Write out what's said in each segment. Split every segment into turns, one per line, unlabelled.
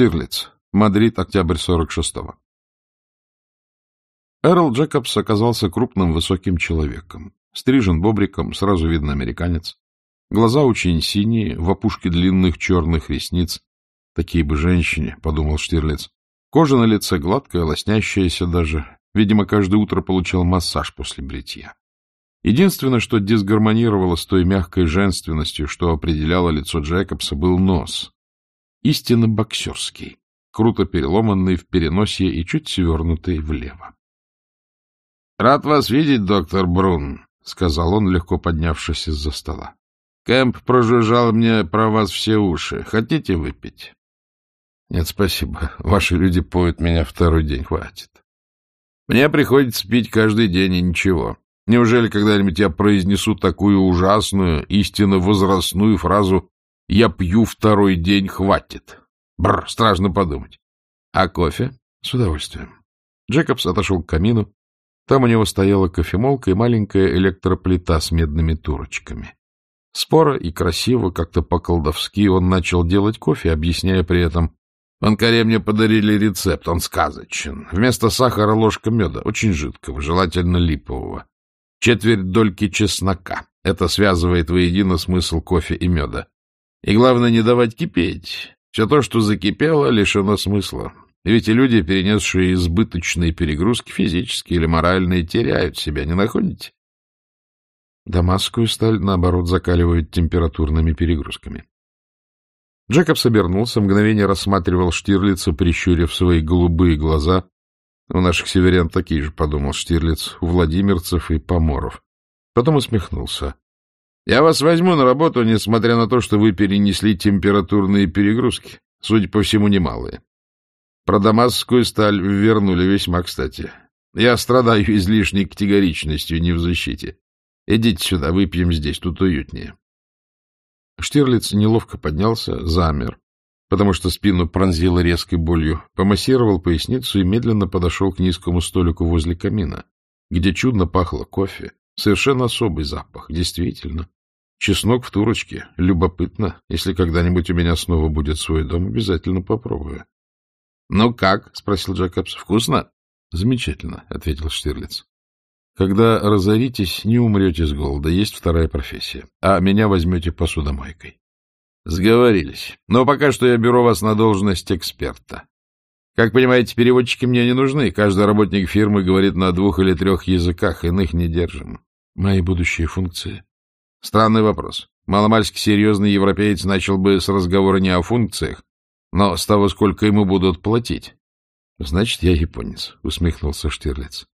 Штирлиц. Мадрид, октябрь 46-го. Эрл Джекобс оказался крупным высоким человеком. Стрижен бобриком, сразу видно американец. Глаза очень синие, в опушке длинных черных ресниц. Такие бы женщине, — подумал Штирлиц. Кожа на лице гладкая, лоснящаяся даже. Видимо, каждое утро получал массаж после бритья. Единственное, что дисгармонировало с той мягкой женственностью, что определяло лицо Джекобса, был нос. Истинно боксерский, круто переломанный в переносье и чуть свернутый влево. — Рад вас видеть, доктор Брун, — сказал он, легко поднявшись из-за стола. — Кэмп прожужжал мне про вас все уши. Хотите выпить? — Нет, спасибо. Ваши люди поют меня второй день, хватит. Мне приходится пить каждый день и ничего. Неужели когда-нибудь я произнесу такую ужасную, истинно возрастную фразу «Я пью второй день, хватит»? Бррр, страшно подумать. А кофе? С удовольствием. Джекобс отошел к камину. Там у него стояла кофемолка и маленькая электроплита с медными турочками. Споро и красиво, как-то по-колдовски он начал делать кофе, объясняя при этом в Анкаре мне подарили рецепт, он сказочен. Вместо сахара ложка меда, очень жидкого, желательно липового четверть дольки чеснока. Это связывает воедино смысл кофе и меда. И главное, не давать кипеть. Все то, что закипело, лишено смысла. Ведь и люди, перенесшие избыточные перегрузки, физические или моральные, теряют себя, не находите? Дамасскую сталь, наоборот, закаливают температурными перегрузками. Джекоб собернулся, мгновение рассматривал Штирлица, прищурив свои голубые глаза, у наших северян такие же, — подумал Штирлиц, — у владимирцев и поморов. Потом усмехнулся. — Я вас возьму на работу, несмотря на то, что вы перенесли температурные перегрузки, судя по всему, немалые. Про дамасскую сталь вернули весьма кстати. Я страдаю излишней категоричностью, не в защите. Идите сюда, выпьем здесь, тут уютнее. Штирлиц неловко поднялся, замер, потому что спину пронзило резкой болью, помассировал поясницу и медленно подошел к низкому столику возле камина, где чудно пахло кофе. Совершенно особый запах, действительно. Чеснок в турочке. Любопытно. Если когда-нибудь у меня снова будет свой дом, обязательно попробую. — Ну как? — спросил Джакобс. — Вкусно? — Замечательно, — ответил Штирлиц. — Когда разоритесь, не умрете с голода. Есть вторая профессия. А меня возьмете посудомойкой. Сговорились. Но пока что я беру вас на должность эксперта. Как понимаете, переводчики мне не нужны. Каждый работник фирмы говорит на двух или трех языках, иных не держим. Мои будущие функции. Странный вопрос. Маломальски серьезный европеец начал бы с разговора не о функциях, но с того, сколько ему будут платить. Значит, я японец, усмехнулся Штирлиц.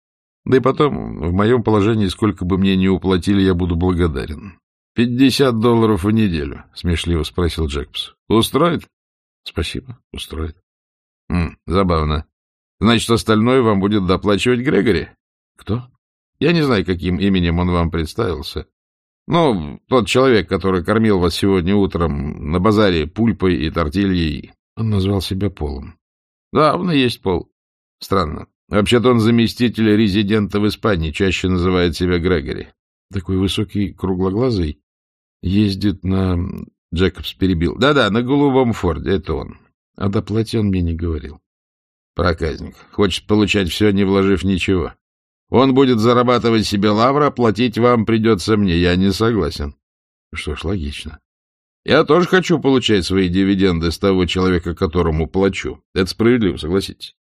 Да и потом, в моем положении, сколько бы мне ни уплатили, я буду благодарен. — Пятьдесят долларов в неделю, — смешливо спросил Джекпс. — Устроит? — Спасибо, устроит. — Забавно. Значит, остальное вам будет доплачивать Грегори? — Кто? — Я не знаю, каким именем он вам представился. Ну, тот человек, который кормил вас сегодня утром на базаре пульпой и тортильей. Он назвал себя Полом. — Да, он и есть Пол. Странно. Вообще-то он заместитель резидента в Испании, чаще называет себя Грегори. Такой высокий, круглоглазый, Ездит на... Джекобс перебил. Да-да, на голубом форде, это он. А доплате он мне не говорил. Проказник. Хочет получать все, не вложив ничего. Он будет зарабатывать себе лавра, платить вам придется мне. Я не согласен. Что ж, логично. Я тоже хочу получать свои дивиденды с того человека, которому плачу. Это справедливо, согласитесь?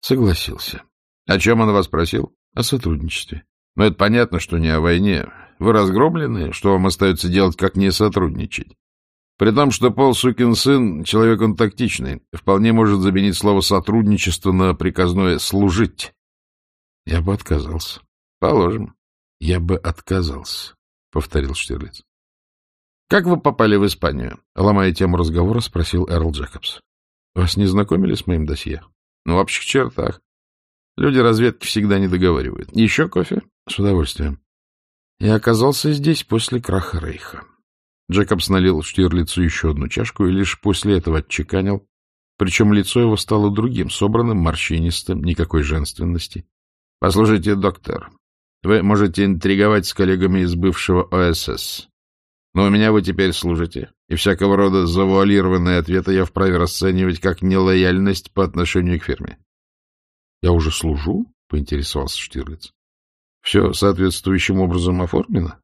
Согласился. О чем он вас просил? О сотрудничестве. Но это понятно, что не о войне. Вы разгромлены, что вам остается делать, как не сотрудничать? При том, что Пол сукин сын, человек он тактичный, вполне может заменить слово «сотрудничество» на приказное «служить». Я бы отказался. Положим. Я бы отказался, — повторил Штирлиц. Как вы попали в Испанию? Ломая тему разговора, спросил Эрл Джекобс. Вас не знакомили с моим досье? Ну, в общих чертах. Люди разведки всегда не договаривают. Еще кофе? С удовольствием. Я оказался здесь после краха Рейха. Джекобс налил Штирлицу еще одну чашку и лишь после этого отчеканил, причем лицо его стало другим, собранным, морщинистым, никакой женственности. — Послушайте, доктор, вы можете интриговать с коллегами из бывшего ОСС, но у меня вы теперь служите, и всякого рода завуалированные ответы я вправе расценивать как нелояльность по отношению к фирме. — Я уже служу? — поинтересовался Штирлиц. — Все соответствующим образом оформлено?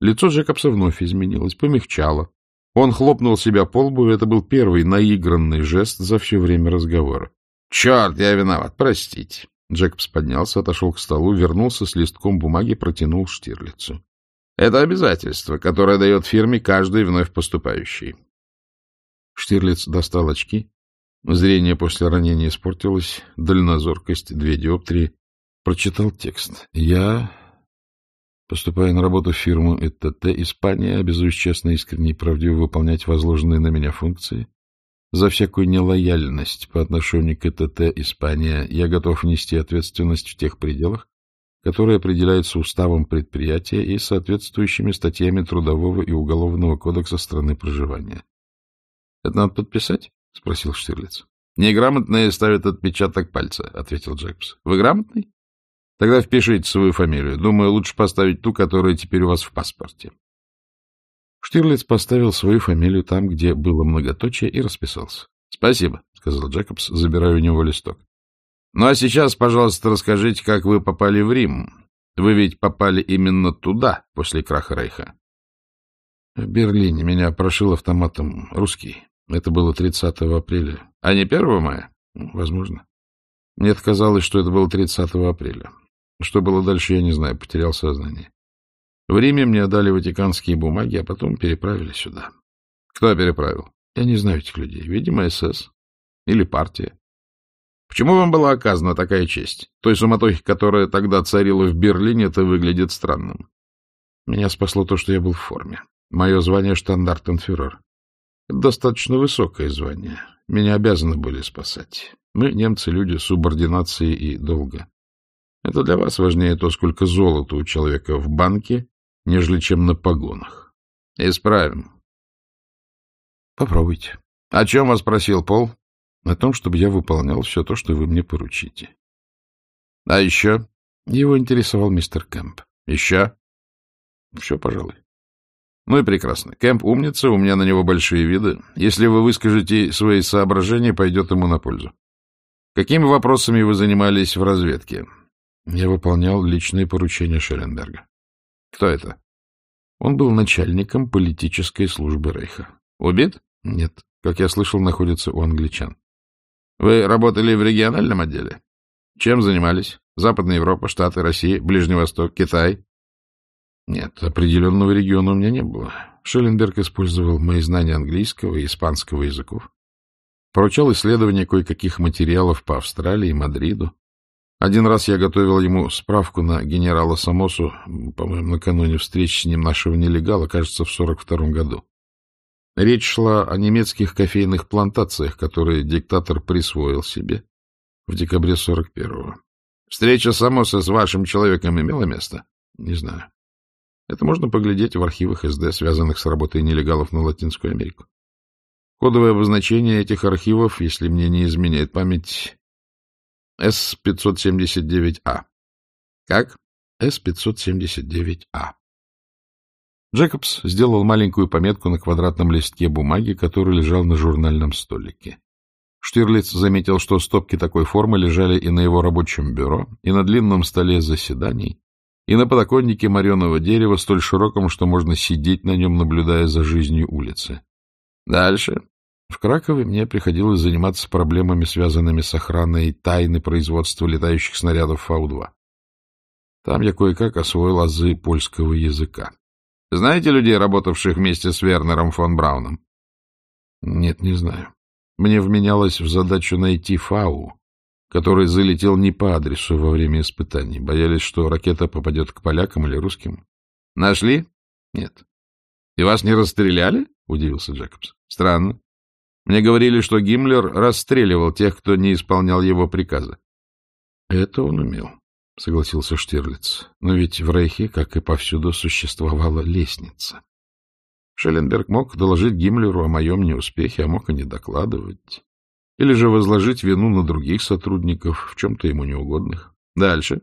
Лицо Джекобса вновь изменилось, помягчало. Он хлопнул себя по лбу, и это был первый наигранный жест за все время разговора. — Черт, я виноват, простите. Джекобс поднялся, отошел к столу, вернулся с листком бумаги, протянул Штирлицу. — Это обязательство, которое дает фирме каждый вновь поступающий. Штирлиц достал очки. Зрение после ранения испортилось, дальнозоркость, две диоптрии. Прочитал текст. «Я, поступая на работу в фирму ЭТТ Испания, обязуюсь честно, искренне и правдиво выполнять возложенные на меня функции, за всякую нелояльность по отношению к ЭТТ Испания я готов нести ответственность в тех пределах, которые определяются уставом предприятия и соответствующими статьями Трудового и Уголовного кодекса страны проживания. — Это надо подписать? — спросил Штирлиц. — Неграмотные ставят отпечаток пальца, — ответил Джекс. — Вы грамотный? Тогда впишите свою фамилию. Думаю, лучше поставить ту, которая теперь у вас в паспорте. Штирлиц поставил свою фамилию там, где было многоточие, и расписался. — Спасибо, — сказал Джекобс, забирая у него листок. — Ну а сейчас, пожалуйста, расскажите, как вы попали в Рим. Вы ведь попали именно туда, после краха Рейха. — В Берлине меня прошил автоматом русский. Это было 30 апреля. — А не 1 мая? — Возможно. Мне казалось, что это было 30 апреля. Что было дальше, я не знаю, потерял сознание. В Риме мне отдали ватиканские бумаги, а потом переправили сюда. Кто переправил? Я не знаю этих людей. Видимо, СС. Или партия. Почему вам была оказана такая честь? Той суматохи, которая тогда царила в Берлине, это выглядит странным. Меня спасло то, что я был в форме. Мое звание — штандартенфюрер. Это достаточно высокое звание. Меня обязаны были спасать. Мы, немцы, люди субординации и долга. Это для вас важнее то, сколько золота у человека в банке нежели чем на погонах. Исправим. Попробуйте. О чем вас просил Пол? О том, чтобы я выполнял все то, что вы мне поручите. А еще? Его интересовал мистер Кэмп. Еще? Все, пожалуй. Ну и прекрасно. Кэмп умница, у меня на него большие виды. Если вы выскажете свои соображения, пойдет ему на пользу. Какими вопросами вы занимались в разведке? Я выполнял личные поручения Шелленберга. Кто это? Он был начальником политической службы Рейха. Убит? Нет. Как я слышал, находится у англичан. Вы работали в региональном отделе? Чем занимались? Западная Европа, Штаты, Россия, Ближний Восток, Китай? Нет, определенного региона у меня не было. Шелленберг использовал мои знания английского и испанского языков. Поручал исследование кое-каких материалов по Австралии и Мадриду. Один раз я готовил ему справку на генерала Самосу, по-моему, накануне встречи с ним нашего нелегала, кажется, в 42-м году. Речь шла о немецких кофейных плантациях, которые диктатор присвоил себе в декабре 41-го. Встреча Самоса с вашим человеком имела место? Не знаю. Это можно поглядеть в архивах СД, связанных с работой нелегалов на Латинскую Америку. Кодовое обозначение этих архивов, если мне не изменяет память, с-579А. Как? С-579А. Джекобс сделал маленькую пометку на квадратном листке бумаги, который лежал на журнальном столике. Штирлиц заметил, что стопки такой формы лежали и на его рабочем бюро, и на длинном столе заседаний, и на подоконнике мореного дерева, столь широком, что можно сидеть на нем, наблюдая за жизнью улицы. Дальше. В Кракове мне приходилось заниматься проблемами, связанными с охраной тайны производства летающих снарядов Фау-2. Там я кое-как освоил азы польского языка. Знаете людей, работавших вместе с Вернером фон Брауном? Нет, не знаю. Мне вменялось в задачу найти Фау, который залетел не по адресу во время испытаний. Боялись, что ракета попадет к полякам или русским. Нашли? Нет. И вас не расстреляли? Удивился Джекобс. Странно. Мне говорили, что Гиммлер расстреливал тех, кто не исполнял его приказа. — Это он умел, — согласился Штирлиц. Но ведь в Рейхе, как и повсюду, существовала лестница. Шелленберг мог доложить Гиммлеру о моем неуспехе, а мог и не докладывать. Или же возложить вину на других сотрудников, в чем-то ему неугодных. Дальше.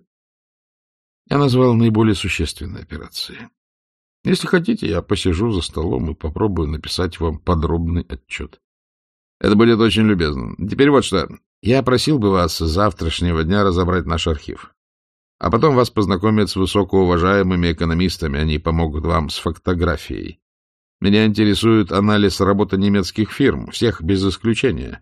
Я назвал наиболее существенные операции. Если хотите, я посижу за столом и попробую написать вам подробный отчет. Это будет очень любезно. Теперь вот что. Я просил бы вас с завтрашнего дня разобрать наш архив. А потом вас познакомят с высокоуважаемыми экономистами. Они помогут вам с фактографией. Меня интересует анализ работы немецких фирм, всех без исключения,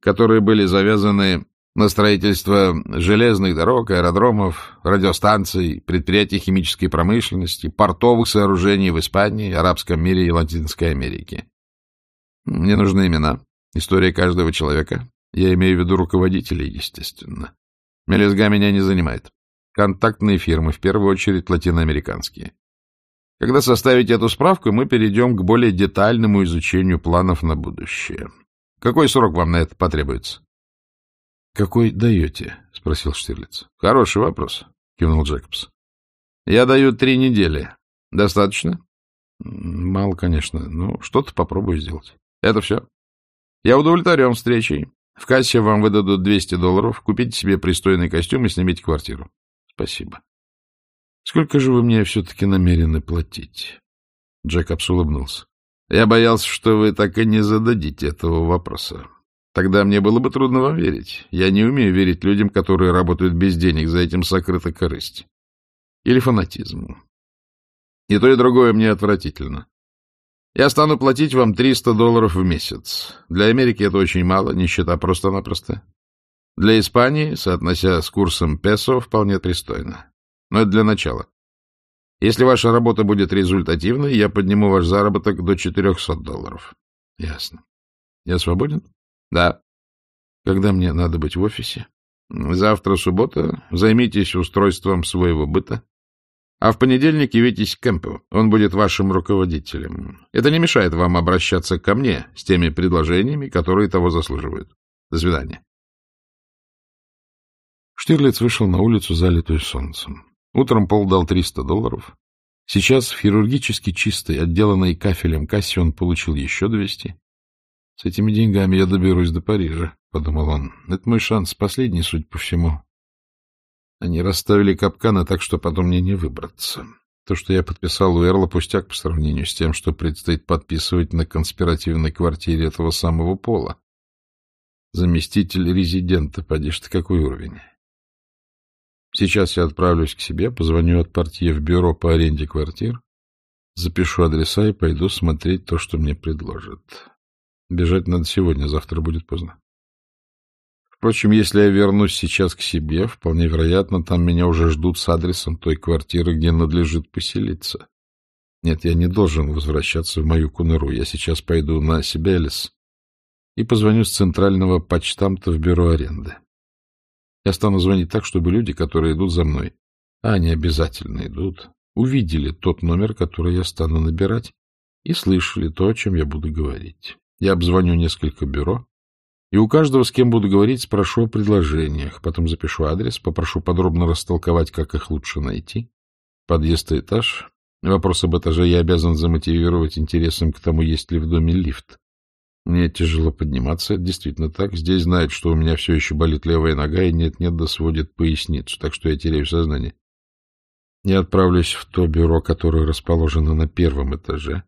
которые были завязаны на строительство железных дорог, аэродромов, радиостанций, предприятий химической промышленности, портовых сооружений в Испании, Арабском мире и Латинской Америке. Мне нужны имена, история каждого человека. Я имею в виду руководителей, естественно. Мелезга меня не занимает. Контактные фирмы, в первую очередь латиноамериканские. Когда составите эту справку, мы перейдем к более детальному изучению планов на будущее. Какой срок вам на это потребуется? — Какой даете? — спросил Штирлиц. — Хороший вопрос, — кивнул Джекобс. — Я даю три недели. Достаточно? — Мало, конечно, но что-то попробую сделать. — Это все. Я удовлетворен встречей. В кассе вам выдадут 200 долларов. Купите себе пристойный костюм и снимите квартиру. — Спасибо. Сколько же вы мне все-таки намерены платить? Джекобс улыбнулся. Я боялся, что вы так и не зададите этого вопроса. Тогда мне было бы трудно вам верить. Я не умею верить людям, которые работают без денег, за этим сокрыта корысть. Или фанатизм. И то, и другое мне отвратительно. Я стану платить вам 300 долларов в месяц. Для Америки это очень мало, нищета просто-напросто. Для Испании, соотнося с курсом песо, вполне пристойно. Но это для начала. Если ваша работа будет результативной, я подниму ваш заработок до 400 долларов. Ясно. Я свободен? Да. Когда мне надо быть в офисе? Завтра суббота. Займитесь устройством своего быта. А в понедельник явитесь к Кэмпу. Он будет вашим руководителем. Это не мешает вам обращаться ко мне с теми предложениями, которые того заслуживают. До свидания. Штирлиц вышел на улицу, залитую солнцем. Утром Пол дал 300 долларов. Сейчас в хирургически чистой, отделанной кафелем кассе он получил еще 200. С этими деньгами я доберусь до Парижа, — подумал он. Это мой шанс, последний, суть по всему. Они расставили капканы так, что потом мне не выбраться. То, что я подписал у Эрла, пустяк по сравнению с тем, что предстоит подписывать на конспиративной квартире этого самого Пола. Заместитель резидента, поди ты какой уровень. Сейчас я отправлюсь к себе, позвоню от портье в бюро по аренде квартир, запишу адреса и пойду смотреть то, что мне предложат. Бежать надо сегодня, завтра будет поздно. Впрочем, если я вернусь сейчас к себе, вполне вероятно, там меня уже ждут с адресом той квартиры, где надлежит поселиться. Нет, я не должен возвращаться в мою куныру. Я сейчас пойду на Сибелис и позвоню с центрального почтамта в бюро аренды. Я стану звонить так, чтобы люди, которые идут за мной, а они обязательно идут, увидели тот номер, который я стану набирать, и слышали то, о чем я буду говорить. Я обзвоню несколько бюро, и у каждого, с кем буду говорить, спрошу о предложениях, потом запишу адрес, попрошу подробно растолковать, как их лучше найти. Подъезд и этаж. Вопрос об этаже я обязан замотивировать интересом к тому, есть ли в доме лифт. Мне тяжело подниматься, действительно так. Здесь знают, что у меня все еще болит левая нога, и нет-нет, да сводит поясницу, так что я теряю сознание. Я отправлюсь в то бюро, которое расположено на первом этаже.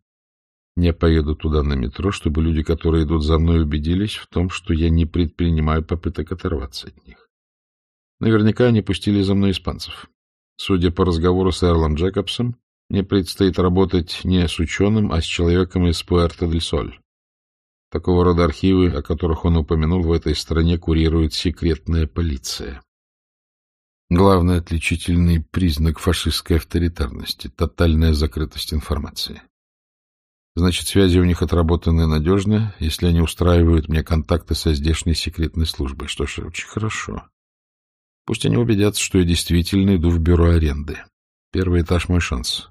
Не поеду туда на метро, чтобы люди, которые идут за мной, убедились в том, что я не предпринимаю попыток оторваться от них. Наверняка они пустили за мной испанцев. Судя по разговору с Эрлом Джекобсом, мне предстоит работать не с ученым, а с человеком из Пуэрто-дель-Соль. Такого рода архивы, о которых он упомянул, в этой стране курирует секретная полиция. Главный отличительный признак фашистской авторитарности — тотальная закрытость информации. Значит, связи у них отработаны надежно, если они устраивают мне контакты со здешней секретной службой. Что ж, очень хорошо. Пусть они убедятся, что я действительно иду в бюро аренды. Первый этаж — мой шанс.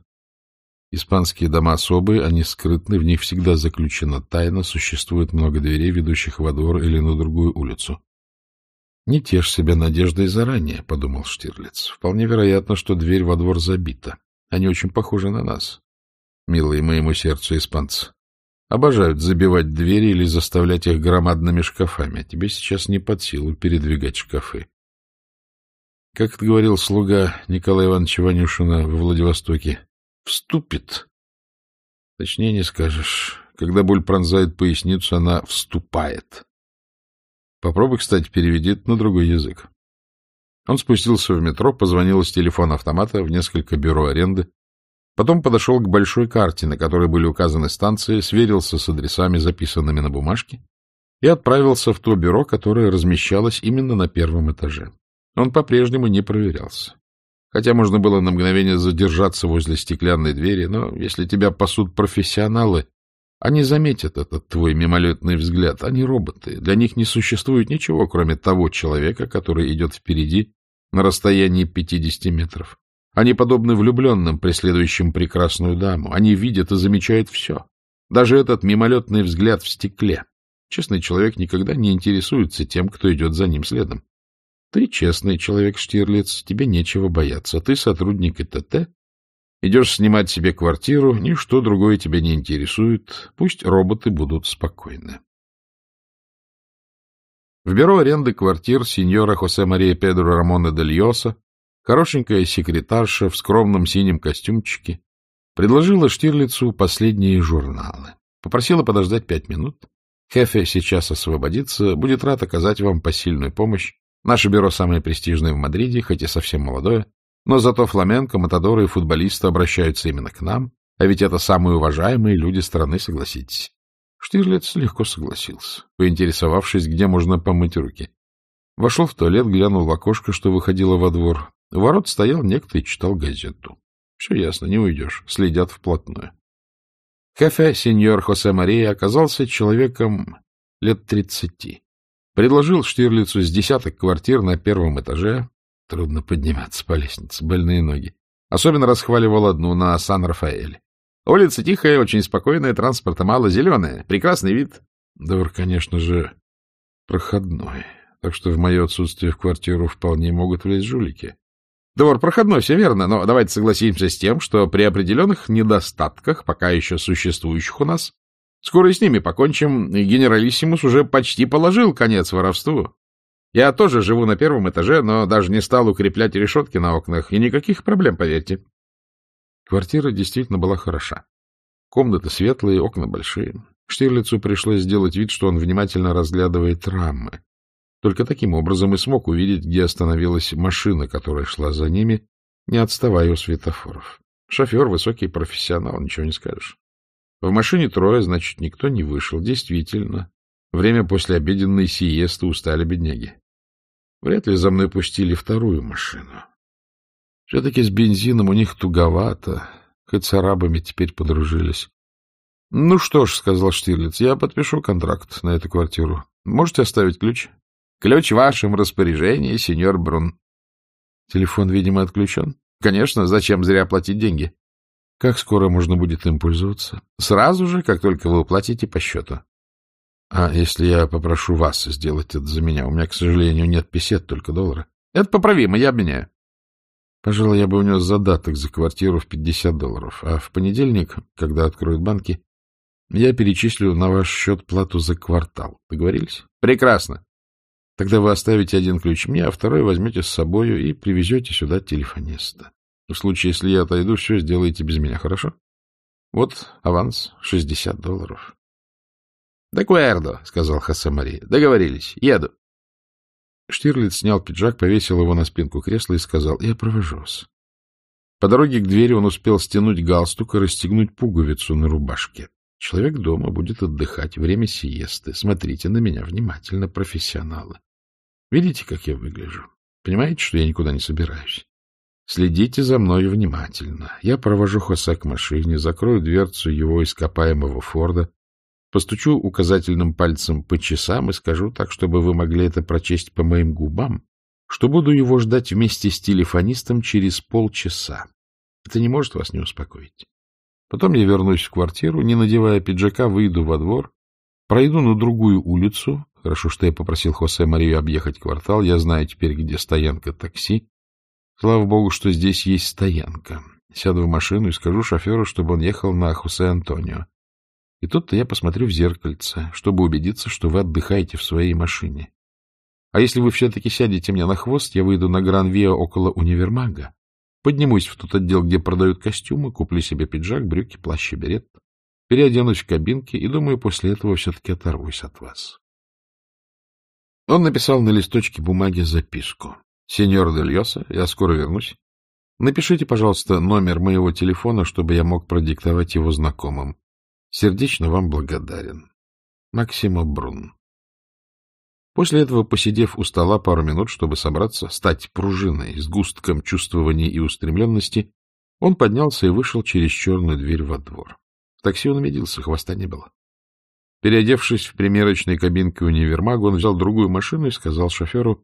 Испанские дома особые, они скрытны, в них всегда заключена тайна, существует много дверей, ведущих во двор или на другую улицу. «Не тешь себя надеждой заранее», — подумал Штирлиц. «Вполне вероятно, что дверь во двор забита. Они очень похожи на нас, милые моему сердцу испанцы. Обожают забивать двери или заставлять их громадными шкафами. Тебе сейчас не под силу передвигать шкафы. Как это говорил слуга Николая Ивановича Ванюшина во Владивостоке, вступит Точнее не скажешь. Когда боль пронзает поясницу, она вступает. Попробуй, кстати, переведи это на другой язык. Он спустился в метро, позвонил с телефона автомата в несколько бюро аренды, потом подошел к большой карте, на которой были указаны станции, сверился с адресами, записанными на бумажке, и отправился в то бюро, которое размещалось именно на первом этаже. Он по-прежнему не проверялся. Хотя можно было на мгновение задержаться возле стеклянной двери, но если тебя пасут профессионалы, они заметят этот твой мимолетный взгляд. Они роботы. Для них не существует ничего, кроме того человека, который идет впереди на расстоянии 50 метров. Они подобны влюбленным, преследующим прекрасную даму. Они видят и замечают все. Даже этот мимолетный взгляд в стекле. Честный человек никогда не интересуется тем, кто идет за ним следом. Ты честный человек, Штирлиц, тебе нечего бояться. Ты сотрудник ИТТ, идешь снимать себе квартиру, ничто другое тебя не интересует. Пусть роботы будут спокойны. В бюро аренды квартир сеньора Хосе Мария Педро Рамона Дель Йоса хорошенькая секретарша в скромном синем костюмчике предложила Штирлицу последние журналы. Попросила подождать пять минут. Хефе сейчас освободится, будет рад оказать вам посильную помощь Наше бюро самое престижное в Мадриде, хоть и совсем молодое, но зато фламенко, матадоры и футболисты обращаются именно к нам, а ведь это самые уважаемые люди страны, согласитесь. Штирлиц легко согласился, поинтересовавшись, где можно помыть руки. Вошел в туалет, глянул в окошко, что выходило во двор. У ворот стоял некто и читал газету. Все ясно, не уйдешь, следят вплотную. Кафе сеньор Хосе Мария оказался человеком лет тридцати. Предложил Штирлицу с десяток квартир на первом этаже. Трудно подниматься по лестнице, больные ноги. Особенно расхваливал одну на Сан-Рафаэле. Улица тихая, очень спокойная, транспорта мало, зеленая. Прекрасный вид. Двор, конечно же, проходной. Так что в мое отсутствие в квартиру вполне могут влезть жулики. Двор проходной, все верно, но давайте согласимся с тем, что при определенных недостатках, пока еще существующих у нас, Скоро и с ними покончим, и генералиссимус уже почти положил конец воровству. Я тоже живу на первом этаже, но даже не стал укреплять решетки на окнах, и никаких проблем, поверьте. Квартира действительно была хороша. Комнаты светлые, окна большие. Штирлицу пришлось сделать вид, что он внимательно разглядывает рамы. Только таким образом и смог увидеть, где остановилась машина, которая шла за ними, не отставая у светофоров. Шофер — высокий профессионал, ничего не скажешь. В машине трое, значит, никто не вышел. Действительно, время после обеденной сиесты устали бедняги. Вряд ли за мной пустили вторую машину. Все-таки с бензином у них туговато, хоть с арабами теперь подружились. — Ну что ж, — сказал Штирлиц, — я подпишу контракт на эту квартиру. Можете оставить ключ? — Ключ в вашем распоряжении, сеньор Брун. — Телефон, видимо, отключен? — Конечно, зачем зря платить деньги? Как скоро можно будет им пользоваться? Сразу же, как только вы уплатите по счету. А если я попрошу вас сделать это за меня? У меня, к сожалению, нет песет, только доллары. Это поправимо, я обменяю. Пожалуй, я бы унес задаток за квартиру в 50 долларов, а в понедельник, когда откроют банки, я перечислю на ваш счет плату за квартал. Договорились? Прекрасно. Тогда вы оставите один ключ мне, а второй возьмете с собою и привезете сюда телефониста. В случае, если я отойду, все сделайте без меня, хорошо? Вот аванс — шестьдесят долларов. — Декуэрдо, — сказал Хосе Мария. — Договорились. Еду. Штирлиц снял пиджак, повесил его на спинку кресла и сказал, — Я провожу вас. По дороге к двери он успел стянуть галстук и расстегнуть пуговицу на рубашке. Человек дома будет отдыхать, время сиесты. Смотрите на меня внимательно, профессионалы. Видите, как я выгляжу? Понимаете, что я никуда не собираюсь? Следите за мною внимательно. Я провожу Хосе к машине, закрою дверцу его ископаемого Форда, постучу указательным пальцем по часам и скажу так, чтобы вы могли это прочесть по моим губам, что буду его ждать вместе с телефонистом через полчаса. Это не может вас не успокоить. Потом я вернусь в квартиру, не надевая пиджака, выйду во двор, пройду на другую улицу. Хорошо, что я попросил Хосе Марию объехать квартал, я знаю теперь, где стоянка такси. Слава богу, что здесь есть стоянка. Сяду в машину и скажу шоферу, чтобы он ехал на Хосе Антонио. И тут-то я посмотрю в зеркальце, чтобы убедиться, что вы отдыхаете в своей машине. А если вы все-таки сядете мне на хвост, я выйду на Гран-Виа около универмага, поднимусь в тот отдел, где продают костюмы, куплю себе пиджак, брюки, плащ и берет. переоденусь в кабинке и, думаю, после этого все-таки оторвусь от вас. Он написал на листочке бумаги записку. «Сеньор Дельоса, я скоро вернусь. Напишите, пожалуйста, номер моего телефона, чтобы я мог продиктовать его знакомым. Сердечно вам благодарен. Максима Брун». После этого, посидев у стола пару минут, чтобы собраться, стать пружиной с густком чувствований и устремленности, он поднялся и вышел через черную дверь во двор. В такси он убедился, хвоста не было. Переодевшись в примерочной кабинке универмага, он взял другую машину и сказал шоферу,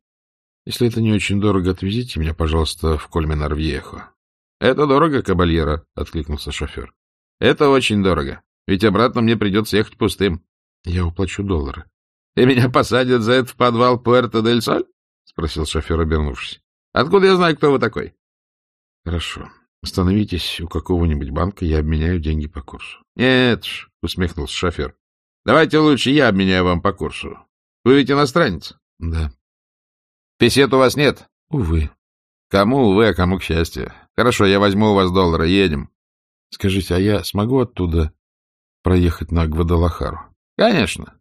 «Если это не очень дорого, отвезите меня, пожалуйста, в Кольменар-Вьехо». «Это дорого, кабальера», — откликнулся шофер. «Это очень дорого, ведь обратно мне придется ехать пустым». «Я уплачу доллары». И меня посадят за это в подвал Пуэрто-дель-Соль? — спросил шофер, обернувшись. — Откуда я знаю, кто вы такой? — Хорошо. Остановитесь у какого-нибудь банка, я обменяю деньги по курсу. — Нет ж, — усмехнулся шофер. — Давайте лучше я обменяю вам по курсу. Вы ведь иностранец? — Да. — Песет у вас нет? — Увы. — Кому увы, а кому к счастью. Хорошо, я возьму у вас доллары, едем. — Скажите, а я смогу оттуда проехать на Гвадалахару? — Конечно.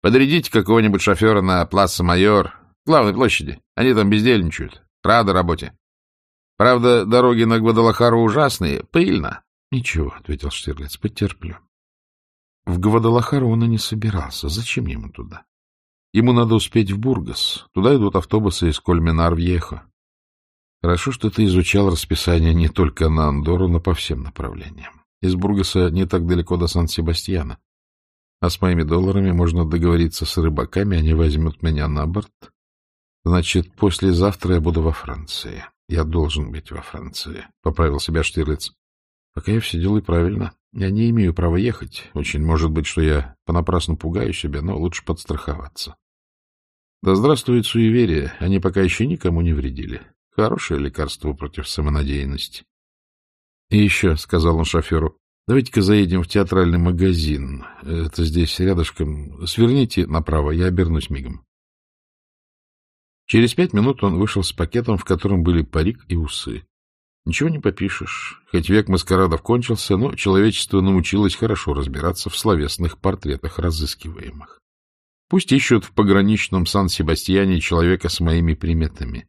Подрядите какого-нибудь шофера на Пласа Майор, главной площади. Они там бездельничают. Рады работе. Правда, дороги на Гвадалахару ужасные, пыльно. — Ничего, — ответил Штирлиц, — потерплю. В Гвадалахару он и не собирался. Зачем ему туда? Ему надо успеть в Бургас. Туда идут автобусы из Кольминар-Вьехо. Хорошо, что ты изучал расписание не только на Андору, но по всем направлениям. Из Бургаса не так далеко до Сан-Себастьяна. А с моими долларами можно договориться с рыбаками, они возьмут меня на борт. Значит, послезавтра я буду во Франции. Я должен быть во Франции, — поправил себя Штирлиц. Пока я все делаю правильно. Я не имею права ехать. Очень может быть, что я понапрасну пугаю себя, но лучше подстраховаться. Да здравствует суеверие. Они пока еще никому не вредили. Хорошее лекарство против самонадеянности. — И еще, — сказал он шоферу, Давайте-ка заедем в театральный магазин. Это здесь рядышком. Сверните направо, я обернусь мигом. Через пять минут он вышел с пакетом, в котором были парик и усы. Ничего не попишешь. Хоть век маскарадов кончился, но человечество научилось хорошо разбираться в словесных портретах разыскиваемых. Пусть ищут в пограничном Сан-Себастьяне человека с моими приметами.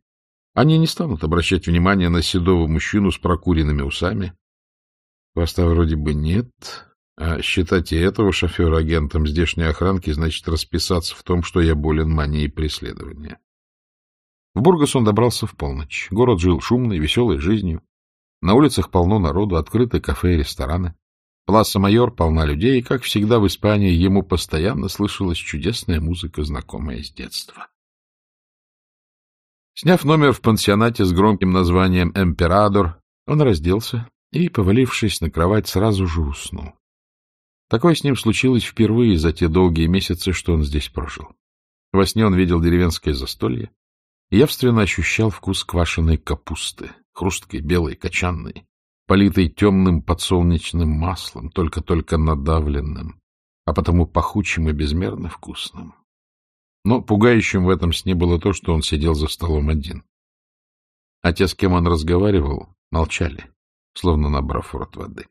Они не станут обращать внимание на седого мужчину с прокуренными усами, Хвоста вроде бы нет, а считать и этого шофера агентом здешней охранки значит расписаться в том, что я болен манией преследования. В Бургас он добрался в полночь. Город жил шумной, веселой жизнью. На улицах полно народу, открыты кафе и рестораны. Пласа Майор полна людей, и, как всегда в Испании, ему постоянно слышалась чудесная музыка, знакомая с детства. Сняв номер в пансионате с громким названием «Эмперадор», он разделся и, повалившись на кровать, сразу же уснул. Такое с ним случилось впервые за те долгие месяцы, что он здесь прожил. Во сне он видел деревенское застолье явственно ощущал вкус квашеной капусты, хрусткой, белой, качанной, политой темным подсолнечным маслом, только-только надавленным, а потому пахучим и безмерно вкусным. Но пугающим в этом сне было то, что он сидел за столом один. А те, с кем он разговаривал, молчали словно набрав рот воды.